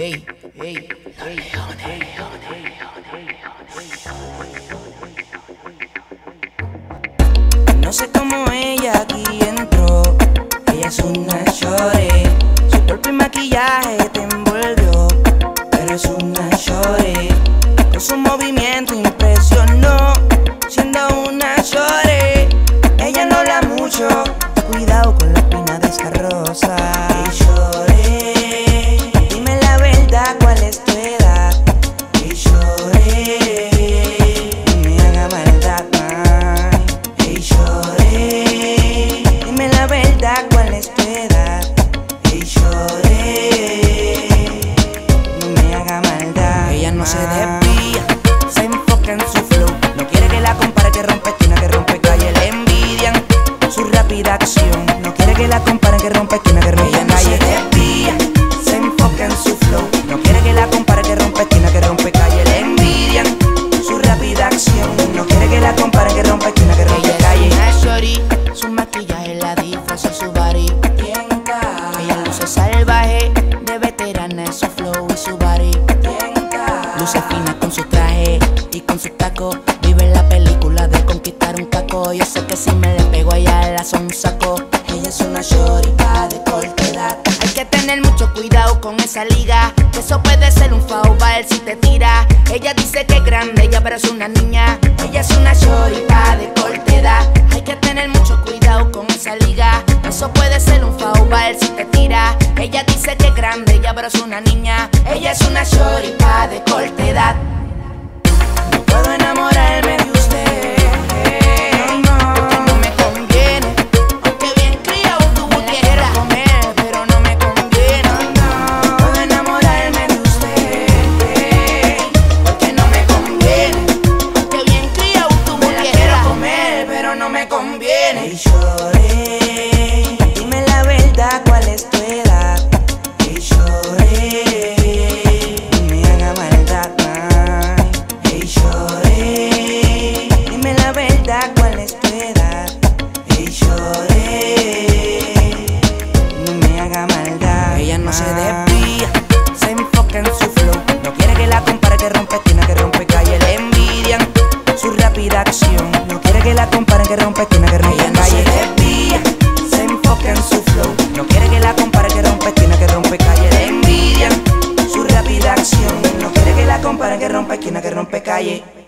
No sé cómo ella aquí entró. Ella es una chore. Su cuerpo maquillaje que rompe esquina, que rompe calle. Le envidian su rápida acción. No quiere que la compare, que rompe esquina, que rompe calle. Se desvía, se enfoca en su flow. No quiere que la compare, que rompe esquina, que rompe calle. Le envidian su rápida acción. No quiere que la compare, que rompe esquina, que rompe calle. Una shorty, su maquillaje la disfraza su body. Ella luce salvaje, de veterana Yo sé que si me le pego a ella la son un saco. Ella es una shorita de corta edad. Hay que tener mucho cuidado con esa liga. Eso puede ser un foul si te tira. Ella dice que es grande, ella pero es una niña. Ella es una shorita de corta edad. Hay que tener mucho cuidado con esa liga. Eso puede ser un foul si te tira. Ella dice que es grande, ella pero es una niña. Ella es una shorita de corta edad. No puedo enamorarme de Ey, lloré. Dime la verdad, ¿cuál es tu edad? Ey, lloré. Me haga maldad, ay. Ey, lloré. Dime la verdad, ¿cuál es tu edad? Ey, lloré. No me haga maldad. Ella no se desvía, comparen, que rompe esquina, que rompe calle.